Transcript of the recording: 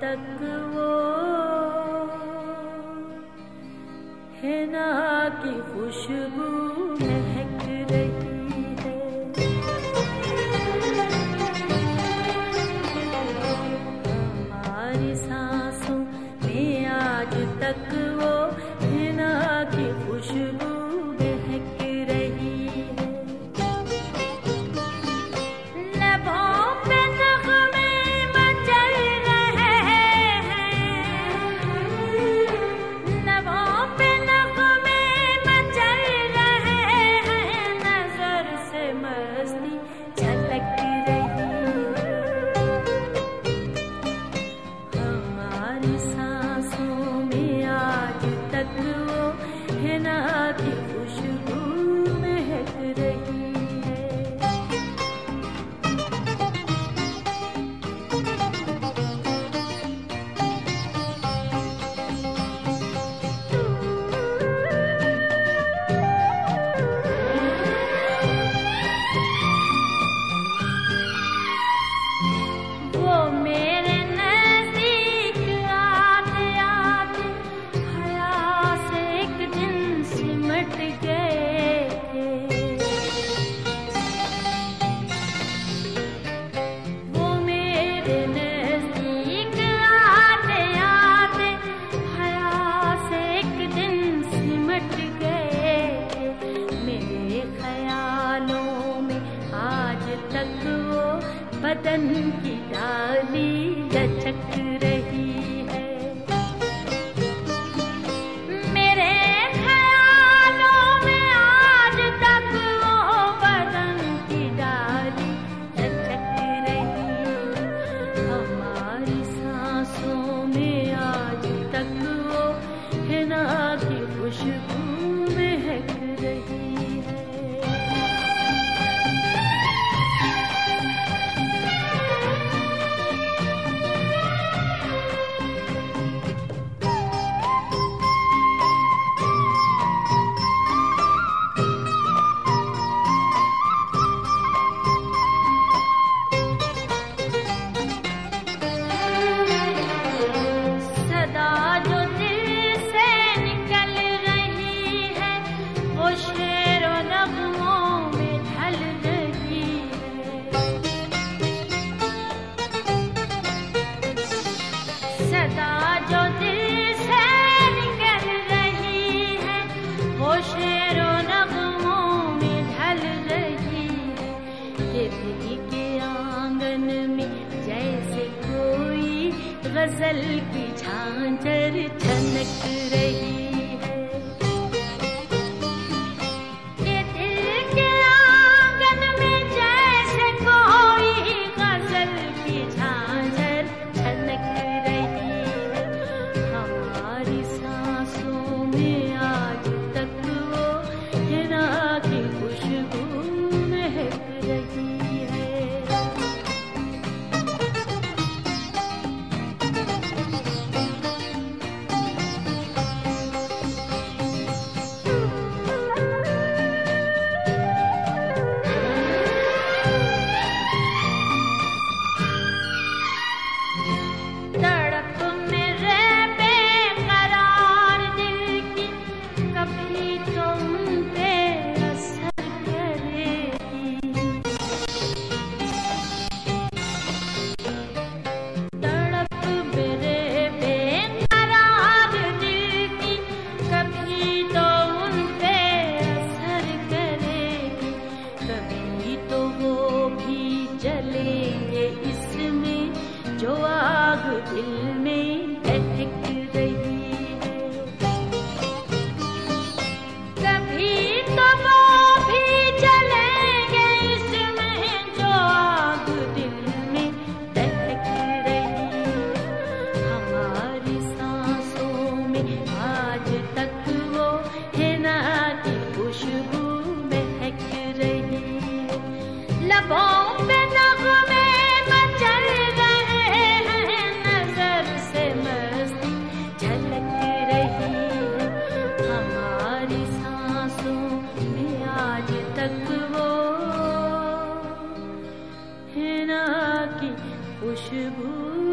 तक वो हिना की खुशबू You. बदन की डाली लचक रही है। मेरे ख्यालों में आज तक वो बदन की डाली लचक रही हमारी सांसों में आज तक वो हिना की खुशबू। गज़ल की झांझर छनक रही। Ooh.